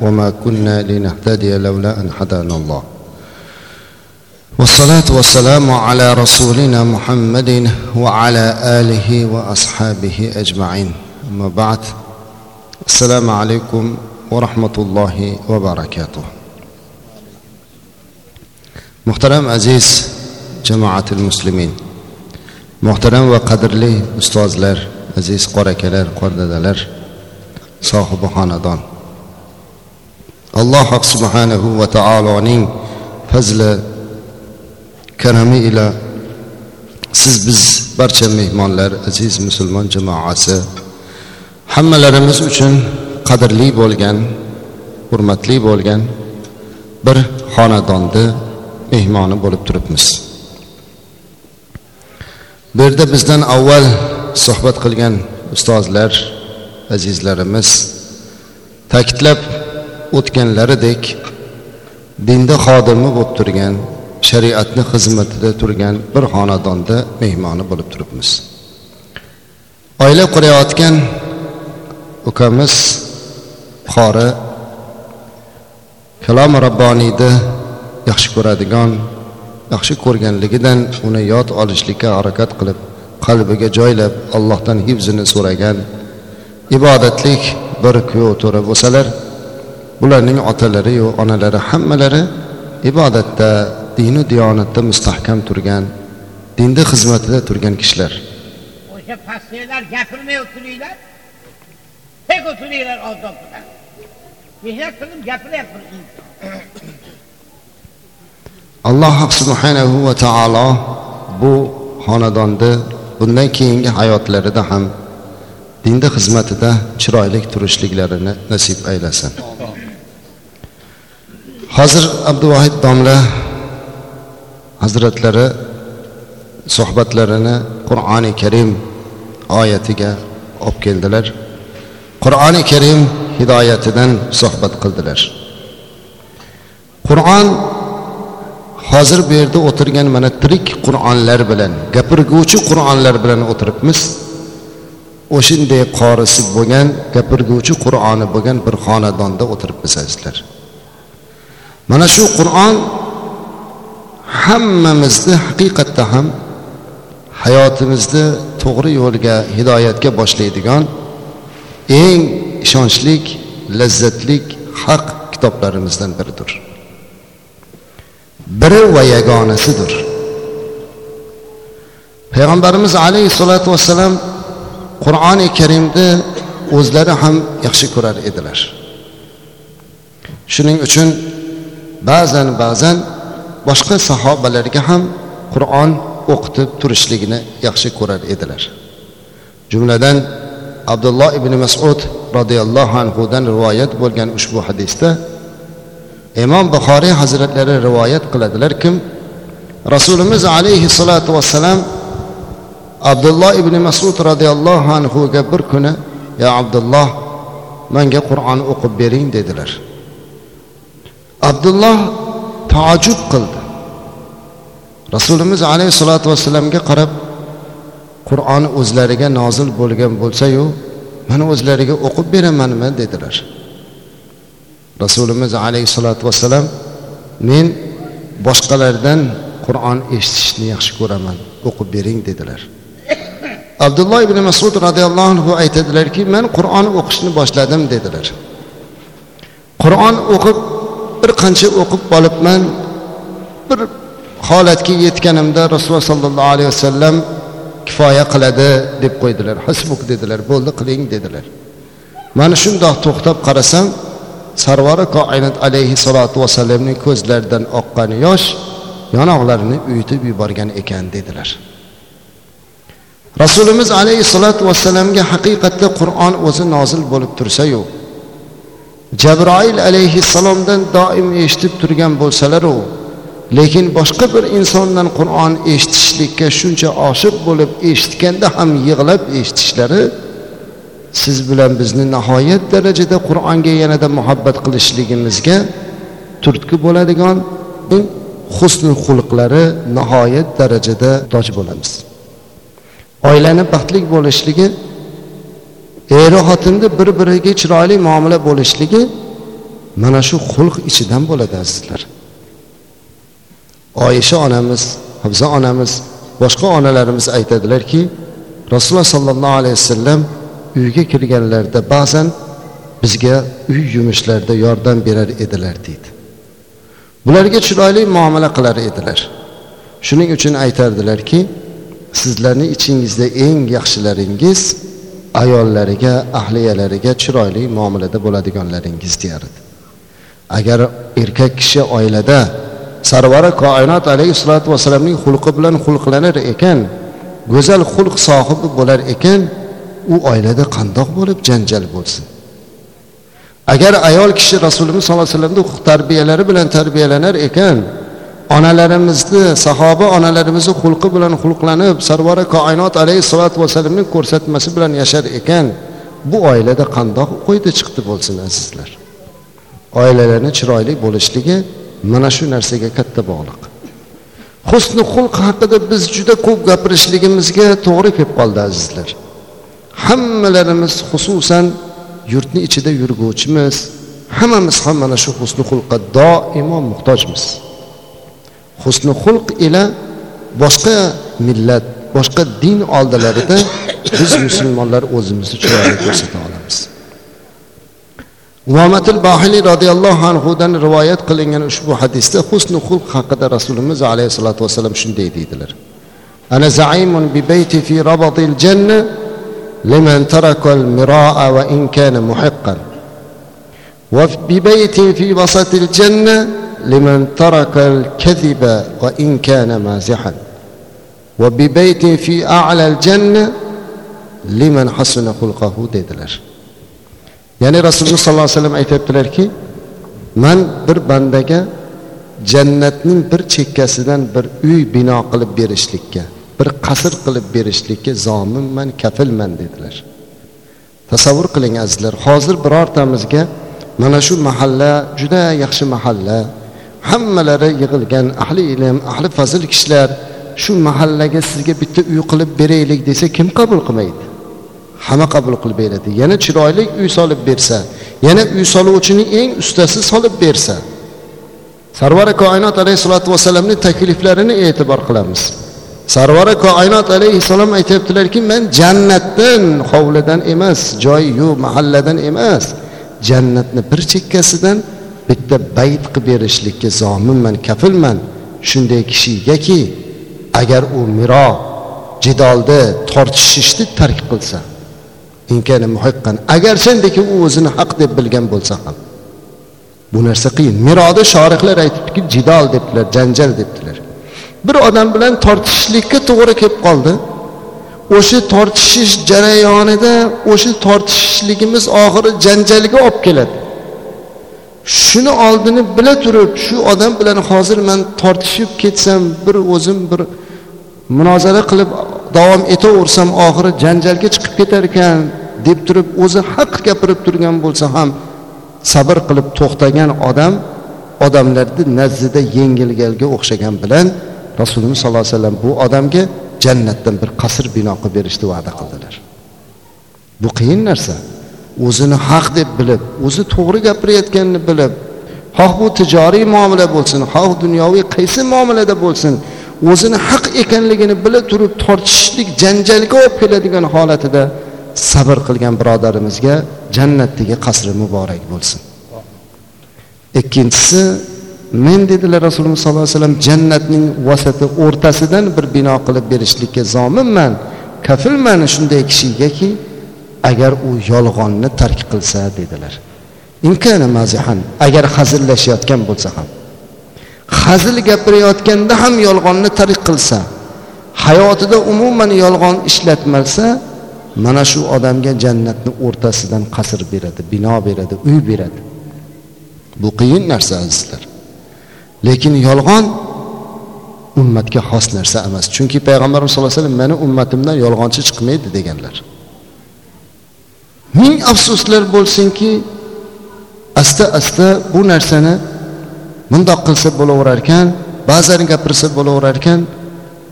وما كنا لنهتدي لولا أن هدانا الله. والصلاة والسلام على رسولنا محمد وعلى آله وأصحابه أجمعين. أما بعد السلام عليكم ورحمة الله وبركاته. محترم عزيز جماعة المسلمين va qadrli ustozlar aziz qorakalar qordadalar sohibi xonadon alloh subhanahu va taoloning fazli karami ila siz biz barcha mehmonlar aziz musulmon jamoasi hammalarimiz uchun qadrli bo'lgan hurmatli bo'lgan bir xonadonni mehmoni bo'lib turibmiz. Bu yerda bizdan avval suhbat qilgan ustozlar azizlarimiz ta'kidlab o'tganlaridek dinda xodimi bo'lib turgan shariatni xizmatida turgan bir xonadonda mehmoni bo'lib turibmiz. Oila qurayotgan ukamiz qori kalom rabboniyni yaxshi ko'radigan yaxshi ko'rganligidan uni yod olishlikka harakat qilib qalbiga joylab allohdan hifzini so'ragan ibodatlik bir kuyov to'ra bo'lsalar bularning otalariyu onalari hammalari ibodatda dinu diyonatda mustahkam turgan dinda xizmatida turgan kishilar. O'sha pastliklar gapirmay o'tiringlar tek o'tiringlar odob bilan. Mehnat qilib gapiryapmiz alloh subhanahu va taolo bu xonadonni bundan keyingi hayotlarida ham dinda xizmatida chiroyli turishliklarini nasib aylasin hozir abduvohid domla hazratlari suhbatlarini qur'oni karim oyatiga olib keldilar. Qur'oni karim hidoyatidan suhbat qildilar. Qur'on hozir bu yerda o'tirgan mana tirik qur'onlar bilan gapirguvchi qur'onlar bilan o'tiribmiz. O'shanday qorisi bo'lgan gapirguvchi qur'oni bo'lgan bir xonadonda o'tiribmiz azizlar. Mana shu qur'on hammamizni haqiqatda ham hayotimizni to'g'ri yo'lga hidoyatga boshlaydigan eng ishonchlik lazzatlik haq kitoblarimizdan biridir. Biri va yagonasidir. Payg'ambarimiz alayhissalotu vassalam qur'oni karimni o'zlari ham yaxshi ko'rar edilar. Shuning uchun ba'zan ba'zan boshqa sahobalarga ham qur'on o'qitib turishligini yaxshi ko'rar edilar. Jumladan abdulloh ibn masud roziyallohu anhudan rivoyat bo'lgan ushbu hadisda imom buxoriy hazratlari rivoyat qiladilar kim? Rasulimiz alayhissalotu vassalam abdulloh ibn masud roziyallohu anhuga bir kuni ya abdulloh menga qur'on o'qib bering dedilar. Abdulloh taajjub qildi. Rasulimiz alayhissalotu vassalamga qarab qur'on o'zlariga nozil bo'lgan bo'lsayu mana o'zlariga o'qib beramanmi? dedilar. Rasulimiz alayhissalotu vassalam men boshqalardan qur'on eshitishni yaxshi ko'raman o'qib bering dedilar. Abdulloh ibn masud roziyallohu anhu aytadilarki men qur'on o'qishni boshladim dedilar. Qur'on o'qib bir qancha o'qib olibman bir holatga yetganimda rasululloh sollallohu alayhi vasallam kifoya qiladi deb qo'ydilar. Hasbuk dedilar bo'ldi qiling dedilar. Mana shundoq to'xtab qarasam sarvari koinat alayhissalotu vassalamning ko'zlaridan oqqan yosh yonoqlarini uyutib yuborgan ekan dedilar. Rasulimiz alayhissalotu vassalamga haqiqatda qur'on o'zi nozil bo'lib tursayu jabroil alayhissalomdan doim eshitib turgan bo'lsalaru lekin boshqa bir insondan qur'on eshitishlikka shuncha oshiq bo'lib eshitganda ham yig'lab eshitishlari siz bilan bizni nihoyat darajada qur'onga yanada muhabbat qilishligimizga turtki bo'ladigan husni xulqlari nihoyat darajada doj bo'lamiz. Oilani baxtli bo'lishligi eri xotinni bir biriga chiroyli muomala bo'lishligi mana shu xulq ichidan bo'ladi azizlar. Oyisha onamiz hafza onamiz boshqa onalarimiz aytadilarki rasululloh sollallohu alayhi vasallam uyga kirganlarida ba'zan bizga uy yumushlarida yordam berar edilar deydi. Bularga chiroyli muomala qilar edilar. Shuning uchun aytardilarki sizlarni ichingizda eng yaxshilaringiz ayollariga ahliyalariga chiroyli muomalada bo'ladiganlaringiz deyardi agar erkak kishi oilada sarvari koinot alayhissalotu vassalamning xulqi bilan xulqlanar ekan go'zal xulq sohibi bo'lar ekan u oilada qandoq bo'lib janjal bo'lsin? Agar ayol kishi rasulimiz sollallohu alayhi vasallamni tarbiyalari bilan tarbiyalanar ekan onalarimizni sahoba onalarimizni xulqi bilan xulqlanib sarvari koinot alayhissalotu vassalamning ko'rsatmasi bilan yashar ekan bu oilada qandoq qo'ydi chiqdi bo'lsin azizlar? Oilalarni chiroyli bo'lishligi mana shu narsaga katta bog'liq. Husni xulq haqida biz juda ko'p gapirishligimizga to'g'ri kelib qoldi azizlar. Hammalarimiz xususan yurtni ichida yurguvchimiz hammamiz ham mana shu husni xulqqa doimo muhtojmiz. husni xulq ila boshqa millat boshqa din oldilarida biz musulmonlar o'zimizni chiroyli ko'rsata olamiz umomatil bohiliy roziyallohu anhudan rivoyat qilingan ushbu hadisda husni xulq haqida rasulimiz alayhissalotu vassalam shunday deydilar ana zaimun bi bayti fi rabatil janna liman tarakal miraa wa in kana muhaqqan. wa bi bayti fi wasatil janna لمن ترك الكذب وإن كان مازحا وببيت في أعلى الجنة لمن حسن خلقه dedilar ya'ni rasululloh sollallohu alayhi vasallam aytyaptilarki man bir bandaga jannatning bir chekkasidan bir uy bino qilib berishlikka bir qasr qilib berishlikka zominman kafilman dedilar tasavvur qiling azizlar hozir birortamizga mana shu mahalla juda yaxshi mahalla hammalari yig'ilgan ahli ilm ahli fazil kishilar shu mahallaga sizga bitta uy qilib beraylik desa kim qabul qilmaydi? Hamma qabul qilib beradi. Yana chiroyli uy solib bersa yana uy soluvchining eng ustasi solib bersa sarvari koinot alayhissalotu vassalamni takliflarini e'tibor qilamiz. Sarvari koinot alayhissalom aytyaptilarki man jannatdan hovlidan emas joyi yo'q mahalladan emas jannatni bir chekkasidan bitta bayt qilib berishlikka zominman kafilman. Shunday kishigaki agar u miro jidolda tortishishni tark qilsa inkani muhiqqan. Agar sendeki u o'zini haq deb bilgan bo'lsa ham bu narsa qiyin. Miroda shorihlar aytibdiki jidol debdilar janjal debdilar. Bir odam bilan tortishishlikka to'g'ri kelib qoldi. O'sha tortishish jarayonida o'sha tortishishligimiz oxiri janjalga olib keladi. Shuni oldini bila turib shu odam bilan hozir man tortishib ketsam bir o'zim bir munozara qilib davom etaversam oxiri janjalga chiqib ketar ekan deb turib o'zi haq gapirib turgan bo'lsa ham sabr qilib to'xtagan odam odamlarni nazdida yengilgalga o'xshagan bilan rasulimiz sollallohu alayhi vasallam bu odamga jannatdan bir qasr bino qilib berishni va'da qildilar. Bu qiyin narsa. O'zini haq deb bilib o'zi to'g'ri gapirayotganini bilib xoh bu tijoriy muomala bo'lsin xoh dunyoviy qaysi muomalada bo'lsin o'zini haq ekanligini bila turib tortishishlik janjalga olib keladigan holatida sabr qilgan birodarimizga jannatdagi qasri muborak bo'lsin. Ikkinchisi men dedilar rasululloh sollallohu alayhi vasallam jannatning vasati o'rtasidan bir bino qilib berishlikka zominman kafilman shunday kishigaki agar u yolg'onni tark qilsa dedilar. Inkana mazihan agar hazillashayotgan bo'lsa ham. Hazil gapirayotganda ham yolg'onni tark qilsa hayotida umuman yolg'on ishlatmasa mana shu odamga jannatni o'rtasidan qasr beradi bino beradi uy beradi. Bu qiyin narsa azizlar. Lekin yolg'on ummatga xos narsa emas. Chunki payg'ambarimiz sallallohu alayhi vasallam mani ummatimdan yolg'onchi chiqmaydi deganlar. Ming afsuslar bo'lsinki asta asta bu narsani mundoq qilsa bo'laverar ekan ba'zan gapirsa bo'laverar ekan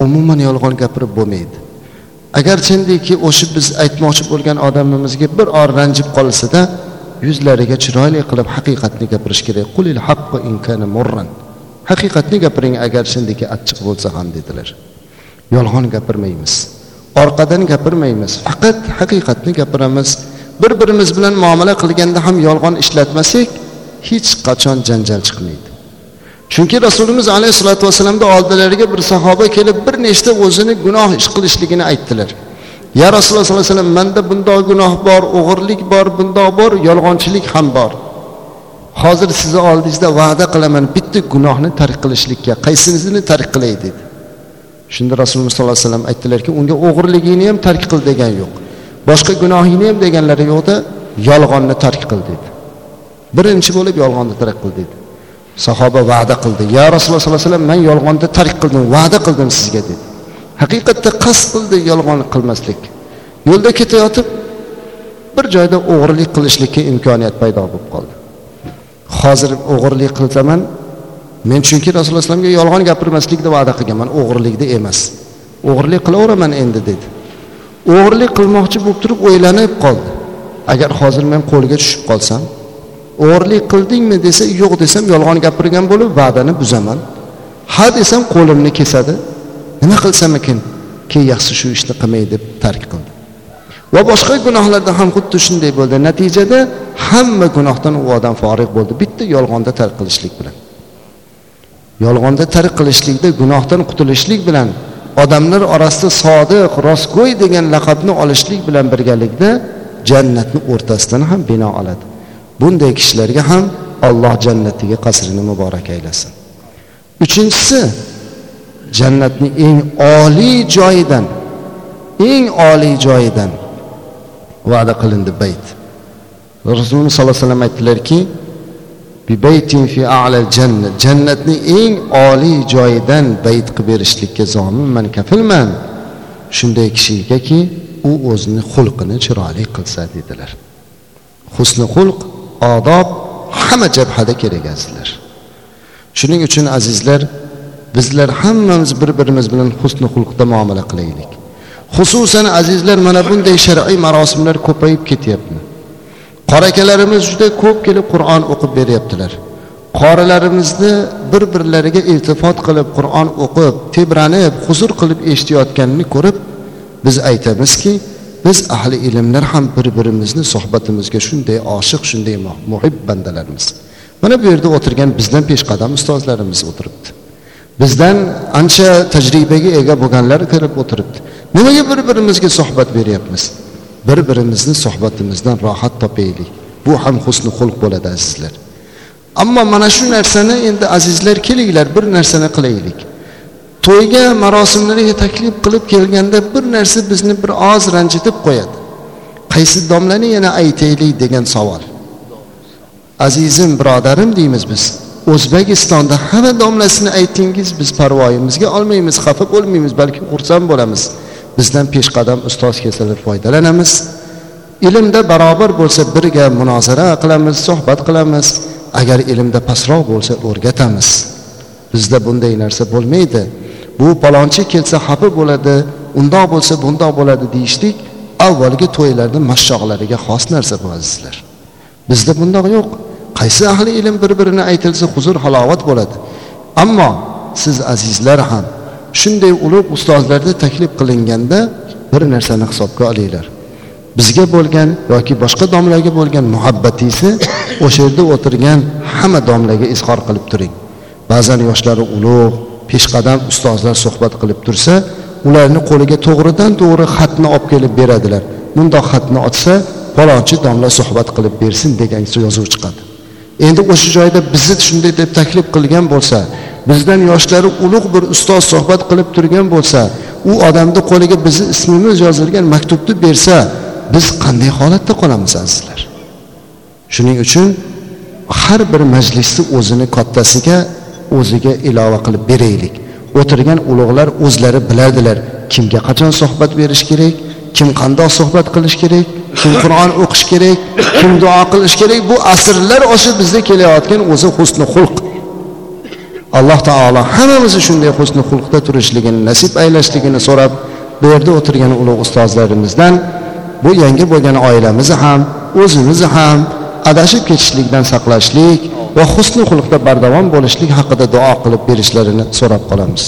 umuman yolg'on gapirib bo'lmaydi. Agar chendiki o'sha biz aytmoqchi bo'lgan odamimizga bir or ranjib qolsada yuzlariga chiroyli qilib haqiqatni gapirish kerak. Qulil haqqu in kana murran. Haqiqatni gapiring agar shundaki achchiq bo'lsa ham dedilar. Yolg'on gapirmaymiz. Orqadan gapirmaymiz. Faqat haqiqatni gapiramiz. Bir birimiz bilan muomala qilganda ham yolg'on ishlatmasak hech qachon janjal chiqmaydi. Chunki rasulimiz alayhissalotu vassalamni oldilariga bir sahoba kelib bir nechta o'zini gunoh ish qilishligini aytdilar. Ya rasululloh sollallohu alayhi vasallam manda bundoq gunoh bor o'g'irlik bor bundoq bor yolg'onchilik ham bor. Hozir sizni oldingizda va'da qilaman bitta gunohni tark qilishlikka qaysinisini tark qilay dedi. Shunda rasululloh sollallohu alayhi vasallam aytdilarki unga o'g'irligingni ham tark qil degan yo'q. Boshqa gunohingni ham deganlari yo'qda yolg'onni tark qil dedi. Birinchi bo'lib yolg'onni tark qil dedi. Sahoba va'da qildi. Ya rasululloh sollallohu alayhi vasallam man yolg'onni tark qildim va'da qildim sizga dedi. Haqiqatda qasd qildi yolg'on qilmaslik. Yo'lda ketayotib bir joyda o'g'irlik qilishlikka imkoniyat paydo bo'lib qoldi. Hozir o'g'irlik qilsaman men chunki rasululloh alayhivasallamga yolg'on gapirmaslikni va'da qilganman o'g'irlikni emas. O'g'irlik qilaveraman endi dedi. O'g'irlik qilmoqchi bo'lib turib o'ylanib qoldi. Agar hozir men qo'lga tushib qolsam o'g'irlik qildingmi desa yo'q desam yolg'on gapirgan bo'lib va'dani buzaman. Ha desam qo'limni kesadi. Nima qilsam ekan keyin yaxshi shu ishni qilmay deb tark qildi. Va boshqa gunohlarda ham xuddi shunday bo'ldi. Natijada hamma gunohdan u odam forig' bo'ldi. Bitta yolg'onda tark qilishlik bilan. Yolg'onda tark qilishlikda gunohdan qutulishlik bilan odamlar orasida sodiq rostgo'y degan laqabni olishlik bilan birgalikda jannatni o'rtasidan ham bino oladi. Bunday kishilarga ham alloh jannatiga qasrini muborak aylasin. Uchinchisi jannatni eng oliy joyidan eng oliy joyidan va'da qilindi bayt. Rasululloh sollallohu alayhi vasallam aytdilarki fi jannat jannatning eng oliy joyidan bayt qilib berishlikka zominman kafilman shunday kishigaki u o'zini xulqini chiroyli qilsa dedilar husni xulq odob hamma jabhada kerak azizlar shuning uchun azizlar bizlar hammamiz bir birimiz bilan husni xulqda muomala qilaylik xususan azizlar mana bunday shar'iy marosimlar ko'payib ketyapti qorakalarimiz juda ko'p kelib qur'on o'qib beryaptilar. Qorilarimizni bir birlariga iltifot qilib qur'on o'qib tebranib huzur qilib eshitayotganini ko'rib biz aytamizki biz ahli ilmlar ham bir birimizni suhbatimizga shunday oshiq shunday muhib bandalarmiz mana bu yerda o'tirgan bizdan peshqadam ustozlarimiz o'tiribdi. Bizdan ancha tajribaga ega bo'lganlar kirib o'tiribdi. Nimaga bir birimizga suhbat beryapmiz? Bir birimizni suhbatimizdan rohat topaylik. Bu ham husni xulq bo'ladi azizlar. Ammo mana shu narsani endi azizlar kelinglar bir narsani qilaylik. To'yga marosimlarga taklif qilib kelganda bir narsa bizni bir oz ranjitib qo'yadi. Qaysi domlani yana aytaylik degan savol. Azizim birodarim deymiz biz o'zbekistonda hamma domlasini aytingiz biz parvoyimizga olmaymiz xafa bo'lmaymiz balki xursand bo'lamiz. Bizdan peshqadam ustoz kelsalar foydalanamiz. Ilmda barobar bo'lsa birga munozara qilamiz suhbat qilamiz. Agar ilmda pastroq bo'lsa o'rgatamiz. Bizda bunday narsa bo'lmaydi. Bu palonchi kelsa xafa bo'ladi undoq bo'lsa bundoq bo'ladi deyishlik avvalgi to'ylarni mashshoqlariga xos narsa bu azizlar. Bizda bundoq yo'q. Qaysi ahli ilm bir birini aytilsa huzur halovat bo'ladi. Ammo siz azizlar ham shunday ulug' ustozlarda taklif qilinganda bir narsani hisobga olinglar. Bizga bo'lgan yoki boshqa domlaga bo'lgan muhabbatingizni o'sha yerda o'tirgan hamma domlaga izhor qilib turing. Ba'zan yoshlari ulug' peshqadam ustozlar suhbat qilib tursa ularni qo'liga to'g'ridan to'g'ri xatni olib kelib beradilar. Mundoq xatni ochsa palonchi domla suhbat qilib bersin degan yozuv chiqadi endi o'sha joyda bizni shunday deb taklif qilgan bo'lsa bizdan yoshlari ulug' bir ustoz suhbat qilib turgan bo'lsa u odamni qo'liga bizni ismimiz yozilgan maktubni bersa biz qanday holatda qolamiz azizlar? Shuning uchun har bir majlisni o'zini kattasiga o'ziga ilova qilib beraylik. O'tirgan ulug'lar o'zlari biladilar kimga qachon suhbat berish kerak kim qandoq suhbat qilish kerak kim qur'on o'qish kerak kim duo qilish kerak. Bu asrlar osha bizda kelayotgan o'zi husni xulq. Alloh taolo hammamizni shunday husni xulqda turishligini nasib aylashligini so'rab bu yerda o'tirgan ulug' ustozlarimizdan bu yangi bo'lgan oilamizni ham o'zimizni ham adashib ketishlikdan saqlashlik va husni xulqda bardavom bo'lishlik haqida duo qilib berishlarini so'rab qolamiz.